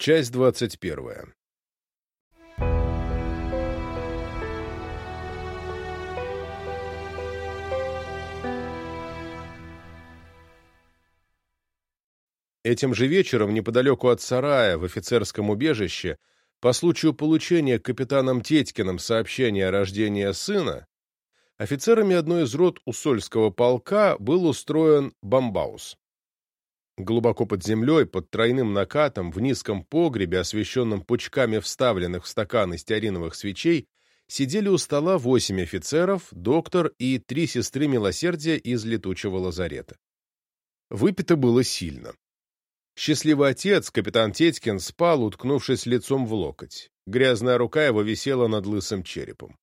Часть двадцать первая. Этим же вечером, неподалеку от сарая, в офицерском убежище, по случаю получения капитаном Тетькиным сообщения о рождении сына, офицерами одной из рот Усольского полка был устроен бомбаус. Глубоко под землей, под тройным накатом, в низком погребе, освещенном пучками вставленных в стаканы стеариновых свечей, сидели у стола восемь офицеров, доктор и три сестры милосердия из летучего лазарета. Выпито было сильно. Счастливый отец, капитан Тетькин, спал, уткнувшись лицом в локоть. Грязная рука его висела над лысым черепом.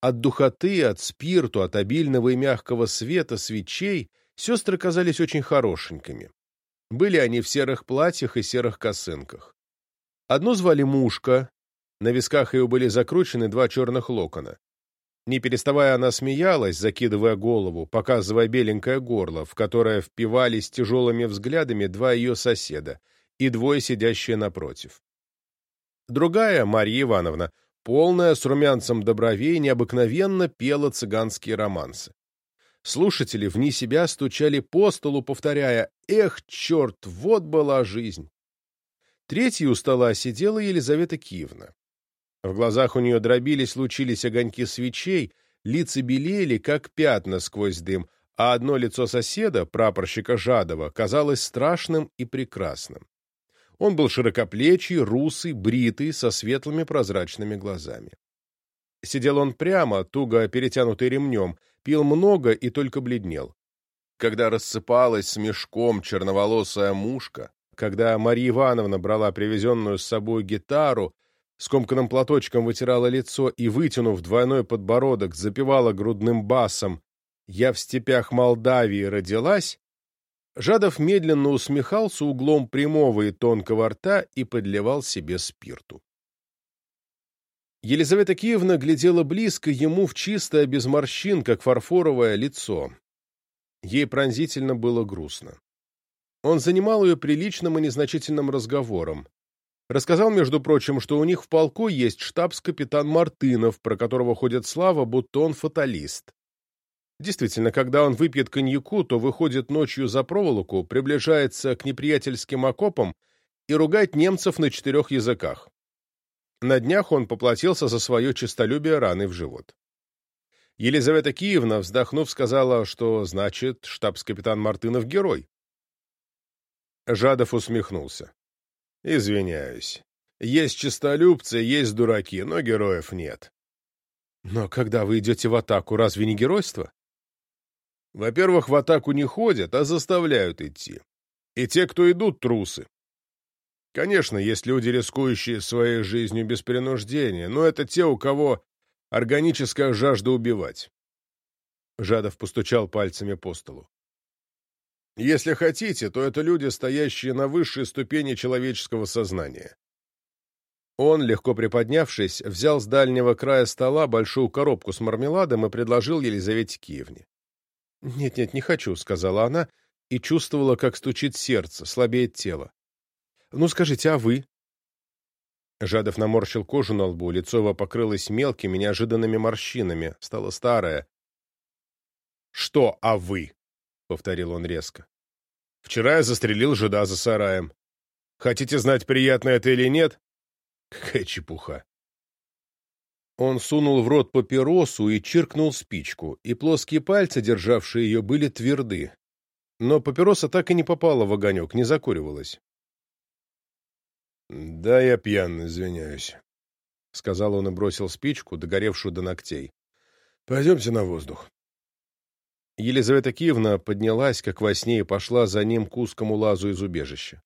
От духоты, от спирту, от обильного и мягкого света свечей сестры казались очень хорошенькими. Были они в серых платьях и серых косынках. Одну звали Мушка, на висках ее были закручены два черных локона. Не переставая, она смеялась, закидывая голову, показывая беленькое горло, в которое впивались тяжелыми взглядами два ее соседа и двое сидящие напротив. Другая, Марья Ивановна, полная, с румянцем до бровей, необыкновенно пела цыганские романсы. Слушатели вне себя стучали по столу, повторяя «Эх, черт, вот была жизнь!». Третьей у стола сидела Елизавета Киевна. В глазах у нее дробились, лучились огоньки свечей, лица белели, как пятна сквозь дым, а одно лицо соседа, прапорщика Жадова, казалось страшным и прекрасным. Он был широкоплечий, русый, бритый, со светлыми прозрачными глазами. Сидел он прямо, туго перетянутый ремнем, пил много и только бледнел. Когда рассыпалась с мешком черноволосая мушка, когда Марья Ивановна брала привезенную с собой гитару, скомканным платочком вытирала лицо и, вытянув двойной подбородок, запевала грудным басом «Я в степях Молдавии родилась», Жадов медленно усмехался углом прямого и тонкого рта и подливал себе спирту. Елизавета Киевна глядела близко ему в чистое, без морщин, как фарфоровое лицо. Ей пронзительно было грустно. Он занимал ее приличным и незначительным разговором. Рассказал, между прочим, что у них в полку есть штабс-капитан Мартынов, про которого ходит слава, будто он фаталист. Действительно, когда он выпьет коньяку, то выходит ночью за проволоку, приближается к неприятельским окопам и ругает немцев на четырех языках. На днях он поплатился за свое честолюбие раны в живот. Елизавета Киевна, вздохнув, сказала, что, значит, штабс-капитан Мартынов герой. Жадов усмехнулся. Извиняюсь. Есть честолюбцы, есть дураки, но героев нет. Но когда вы идете в атаку, разве не геройство? Во-первых, в атаку не ходят, а заставляют идти. И те, кто идут, трусы. Конечно, есть люди, рискующие своей жизнью без принуждения, но это те, у кого органическая жажда убивать. Жадов постучал пальцами по столу. Если хотите, то это люди, стоящие на высшей ступени человеческого сознания. Он, легко приподнявшись, взял с дальнего края стола большую коробку с мармеладом и предложил Елизавете Киевне. «Нет-нет, не хочу», — сказала она, и чувствовала, как стучит сердце, слабеет тело. «Ну, скажите, а вы?» Жадов наморщил кожу на лбу, лицо его покрылось мелкими, неожиданными морщинами, стало старое. «Что «а вы»?» — повторил он резко. «Вчера я застрелил жида за сараем. Хотите знать, приятно это или нет? Какая чепуха!» Он сунул в рот папиросу и чиркнул спичку, и плоские пальцы, державшие ее, были тверды. Но папироса так и не попала в огонек, не закуривалась. «Да, я пьян, извиняюсь», — сказал он и бросил спичку, догоревшую до ногтей. «Пойдемте на воздух». Елизавета Киевна поднялась, как во сне, и пошла за ним к узкому лазу из убежища.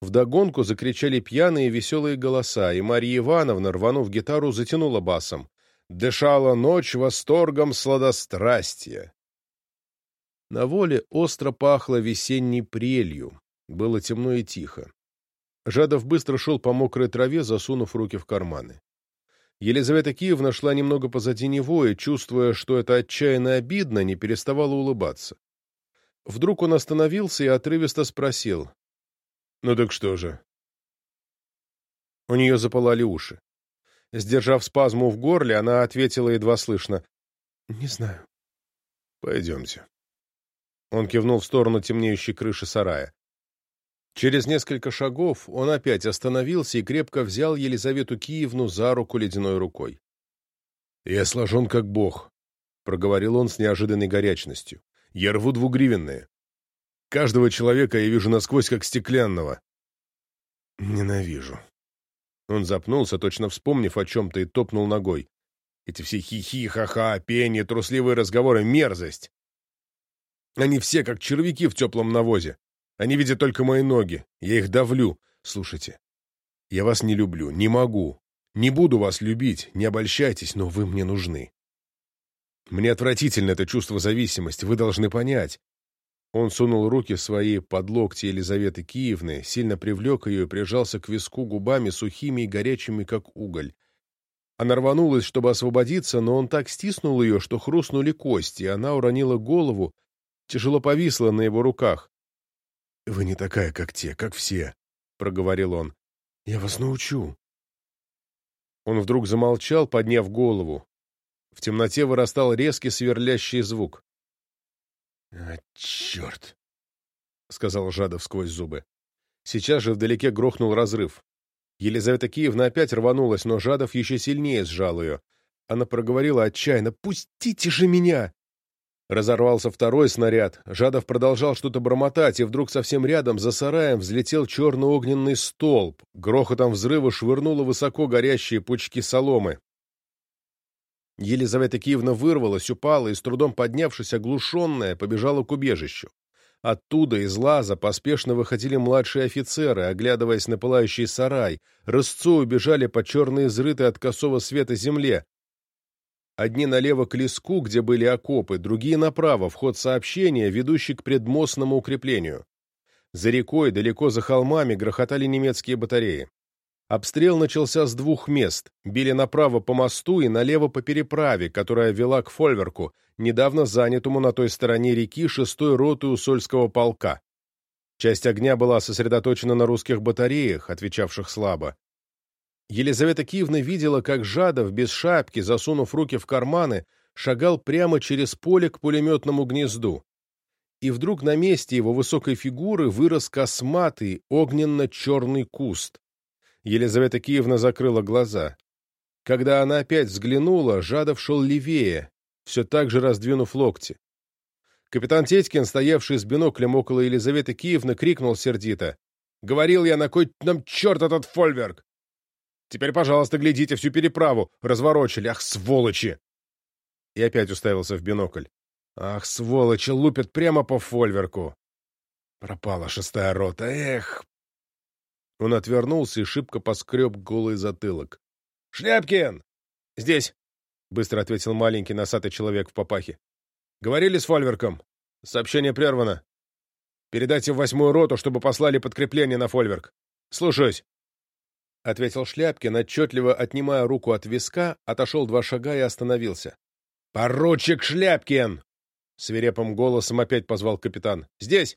Вдогонку закричали пьяные веселые голоса, и Марья Ивановна, рванув гитару, затянула басом. «Дышала ночь восторгом сладострастия». На воле остро пахло весенней прелью. Было темно и тихо. Жадов быстро шел по мокрой траве, засунув руки в карманы. Елизавета Киевна шла немного позади него и, чувствуя, что это отчаянно обидно, не переставала улыбаться. Вдруг он остановился и отрывисто спросил. «Ну так что же? У нее запылали уши. Сдержав спазму в горле, она ответила едва слышно. «Не знаю». «Пойдемте». Он кивнул в сторону темнеющей крыши сарая. Через несколько шагов он опять остановился и крепко взял Елизавету Киевну за руку ледяной рукой. «Я сложен как бог», — проговорил он с неожиданной горячностью. «Я рву двугривенные. Каждого человека я вижу насквозь, как стеклянного. Ненавижу». Он запнулся, точно вспомнив о чем-то, и топнул ногой. Эти все хихи, ха-ха, пение, трусливые разговоры — мерзость. Они все как червяки в теплом навозе. Они видят только мои ноги. Я их давлю. Слушайте, я вас не люблю, не могу. Не буду вас любить, не обольщайтесь, но вы мне нужны. Мне отвратительно это чувство зависимости, вы должны понять. Он сунул руки свои под локти Елизаветы Киевны, сильно привлек ее и прижался к виску губами сухими и горячими, как уголь. Она рванулась, чтобы освободиться, но он так стиснул ее, что хрустнули кости, и она уронила голову, тяжело повисла на его руках. — Вы не такая, как те, как все, — проговорил он. — Я вас научу. Он вдруг замолчал, подняв голову. В темноте вырастал резкий сверлящий звук. «А, черт!» — сказал Жадов сквозь зубы. Сейчас же вдалеке грохнул разрыв. Елизавета Киевна опять рванулась, но Жадов еще сильнее сжал ее. Она проговорила отчаянно «Пустите же меня!» Разорвался второй снаряд. Жадов продолжал что-то бормотать, и вдруг совсем рядом, за сараем, взлетел черно-огненный столб. Грохотом взрыва швырнуло высоко горящие пучки соломы. Елизавета Киевна вырвалась, упала и, с трудом поднявшись, оглушенная, побежала к убежищу. Оттуда, из лаза, поспешно выходили младшие офицеры, оглядываясь на пылающий сарай, рысцой убежали по черной изрытой от косого света земле. Одни налево к леску, где были окопы, другие направо, вход сообщения, ведущий к предмостному укреплению. За рекой, далеко за холмами, грохотали немецкие батареи. Обстрел начался с двух мест. Били направо по мосту и налево по переправе, которая вела к Фольверку, недавно занятому на той стороне реки шестой роты Усольского полка. Часть огня была сосредоточена на русских батареях, отвечавших слабо. Елизавета Киевна видела, как Жадов, без шапки, засунув руки в карманы, шагал прямо через поле к пулеметному гнезду. И вдруг на месте его высокой фигуры вырос косматый, огненно-черный куст. Елизавета Киевна закрыла глаза. Когда она опять взглянула, Жадов шел левее, все так же раздвинув локти. Капитан Тетькин, стоявший с биноклем около Елизаветы Киевны, крикнул сердито. «Говорил я, на кой нам черт этот фольверк? Теперь, пожалуйста, глядите всю переправу. Разворочили. Ах, сволочи!» И опять уставился в бинокль. «Ах, сволочи, лупят прямо по фольверку!» Пропала шестая рота. Эх, он отвернулся и шибко поскреб голый затылок. «Шляпкин!» «Здесь!» — быстро ответил маленький носатый человек в папахе. «Говорили с Фольверком. Сообщение прервано. Передайте в восьмую роту, чтобы послали подкрепление на Фольверк. Слушаюсь!» — ответил Шляпкин, отчетливо отнимая руку от виска, отошел два шага и остановился. «Поручик Шляпкин!» — свирепым голосом опять позвал капитан. «Здесь!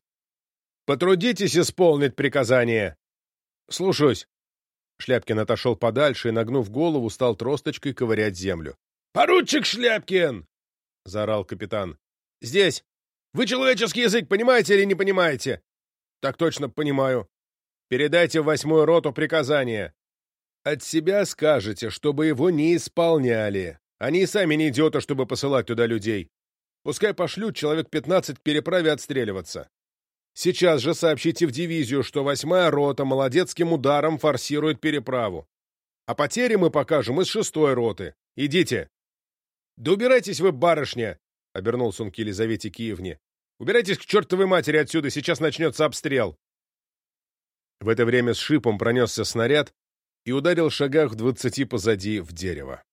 Потрудитесь исполнить приказание!» «Слушаюсь». Шляпкин отошел подальше и, нагнув голову, стал тросточкой ковырять землю. «Поручик Шляпкин!» — заорал капитан. «Здесь! Вы человеческий язык понимаете или не понимаете?» «Так точно понимаю. Передайте в восьмую роту приказание. От себя скажете, чтобы его не исполняли. Они и сами не идиоты, чтобы посылать туда людей. Пускай пошлют человек пятнадцать к переправе отстреливаться. Сейчас же сообщите в дивизию, что восьмая рота молодецким ударом форсирует переправу. А потери мы покажем из шестой роты. Идите. Да убирайтесь вы, барышня, — обернулся он к Елизавете Киевне. Убирайтесь к чертовой матери отсюда, сейчас начнется обстрел. В это время с шипом пронесся снаряд и ударил шагах в двадцати позади в дерево.